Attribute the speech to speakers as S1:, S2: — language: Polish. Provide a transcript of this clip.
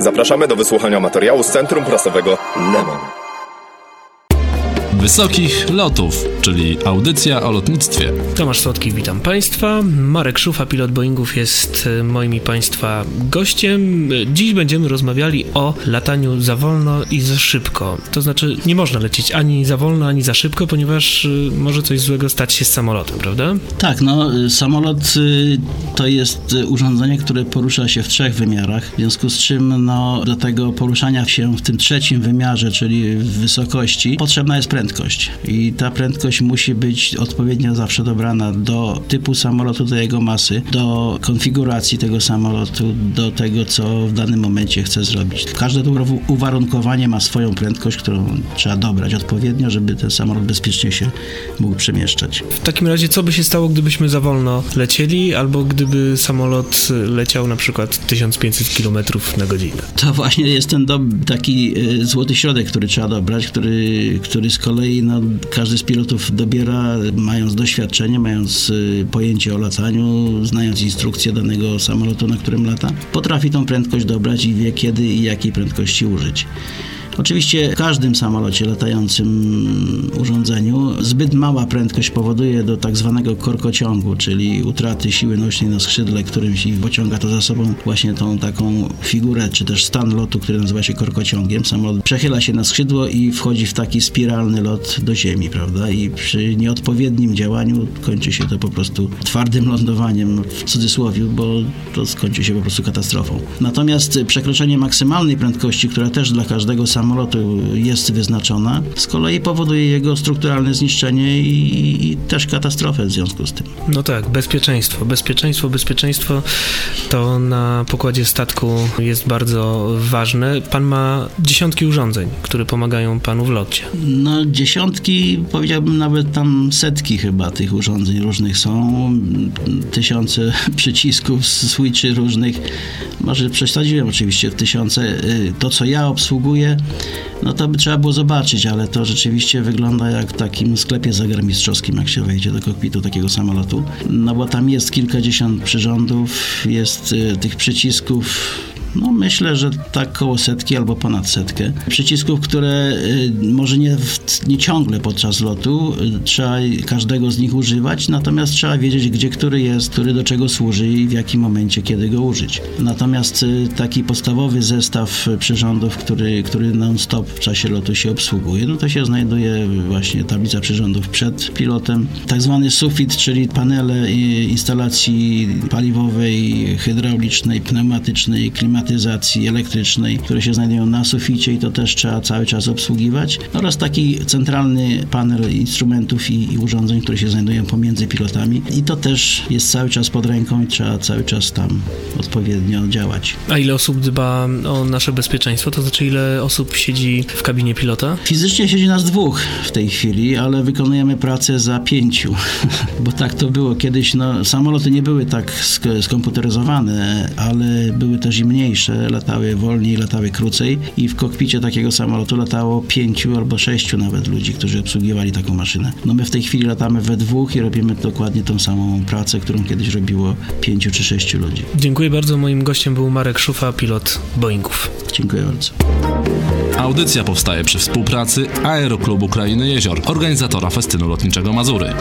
S1: Zapraszamy do wysłuchania materiału z Centrum Prasowego Lemon.
S2: Wysokich Lotów, czyli audycja o lotnictwie.
S3: Tomasz Słodki, witam Państwa. Marek Szufa, pilot Boeingów, jest e, moim i Państwa gościem. Dziś będziemy rozmawiali o lataniu za wolno i za szybko. To znaczy, nie można lecieć ani za wolno, ani za szybko, ponieważ e, może coś złego stać się z samolotem, prawda?
S4: Tak, no samolot y, to jest urządzenie, które porusza się w trzech wymiarach, w związku z czym no, do tego poruszania się w tym trzecim wymiarze, czyli w wysokości, potrzebna jest prędkość i ta prędkość musi być odpowiednio zawsze dobrana do typu samolotu, do jego masy, do konfiguracji tego samolotu, do tego, co w danym momencie chce zrobić. Każde to uwarunkowanie ma swoją prędkość, którą trzeba dobrać odpowiednio, żeby ten samolot bezpiecznie się mógł przemieszczać.
S3: W takim razie, co by się stało, gdybyśmy za wolno lecieli, albo gdyby samolot leciał na przykład 1500 km na godzinę?
S4: To właśnie jest ten taki y, złoty środek, który trzeba dobrać, który, który z kolei kolei no, każdy z pilotów dobiera, mając doświadczenie, mając y, pojęcie o lataniu, znając instrukcję danego samolotu, na którym lata, potrafi tą prędkość dobrać i wie kiedy i jakiej prędkości użyć. Oczywiście w każdym samolocie latającym urządzeniu zbyt mała prędkość powoduje do tak zwanego korkociągu, czyli utraty siły nośnej na skrzydle, którym się pociąga to za sobą właśnie tą taką figurę, czy też stan lotu, który nazywa się korkociągiem. Samolot przechyla się na skrzydło i wchodzi w taki spiralny lot do ziemi, prawda? I przy nieodpowiednim działaniu kończy się to po prostu twardym lądowaniem, w cudzysłowie, bo to skończy się po prostu katastrofą. Natomiast przekroczenie maksymalnej prędkości, która też dla każdego samolotu samolotu jest wyznaczona, z kolei powoduje jego strukturalne zniszczenie i, i, też katastrofę w związku z tym.
S3: No tak, bezpieczeństwo. Bezpieczeństwo, bezpieczeństwo to na pokładzie statku jest bardzo ważne. Pan ma dziesiątki urządzeń, które pomagają panu w locie.
S4: No dziesiątki, powiedziałbym nawet tam setki chyba tych urządzeń różnych są. Tysiące przycisków, switchy różnych. Może przesadziłem oczywiście w tysiące. Y, to, co ja obsługuję, no to by trzeba było zobaczyć, ale to rzeczywiście wygląda jak w takim sklepie zagarmistrzowskim, jak się wejdzie do kokpitu takiego samolotu. No bo tam jest kilkadziesiąt przyrządów, jest y, tych przycisków no myślę, że tak koło setki albo ponad setkę. Przycisków, które y, może nie, nie ciągle podczas lotu, y, trzeba każdego z nich używać, natomiast trzeba wiedzieć, gdzie który jest, który do czego służy i w jakim momencie, kiedy go użyć. Natomiast y, taki podstawowy zestaw przyrządów, który, który non-stop w czasie lotu się obsługuje, no to się znajduje właśnie tablica przyrządów przed pilotem, tak zwany sufit, czyli panele instalacji paliwowej, hydraulicznej, pneumatycznej, klimatycznej, klimatyzacji elektrycznej, które się znajdują na suficie i to też trzeba cały czas obsługiwać oraz taki centralny panel instrumentów i, i urządzeń, które się znajdują pomiędzy pilotami i to też jest cały czas pod ręką i trzeba cały czas tam odpowiednio działać.
S3: A ile osób dba o nasze bezpieczeństwo? To znaczy ile osób siedzi w kabinie pilota?
S4: Fizycznie siedzi nas dwóch w tej chwili, ale wykonujemy pracę za pięciu, bo tak to było. Kiedyś no, samoloty nie były tak sk skomputeryzowane, ale były też i mniej wolniejsze, latały wolniej, latały krócej i w kokpicie takiego samolotu latało pięciu albo sześciu nawet ludzi, którzy obsługiwali taką maszynę. No my w tej chwili latamy we dwóch i robimy dokładnie tą samą pracę, którą kiedyś robiło pięciu czy sześciu ludzi.
S3: Dziękuję bardzo. Moim gościem był Marek Szufa, pilot Boeingów.
S4: Dziękuję bardzo.
S2: Audycja powstaje przy współpracy Aeroklubu Krainy Jezior, organizatora festynu lotniczego Mazury.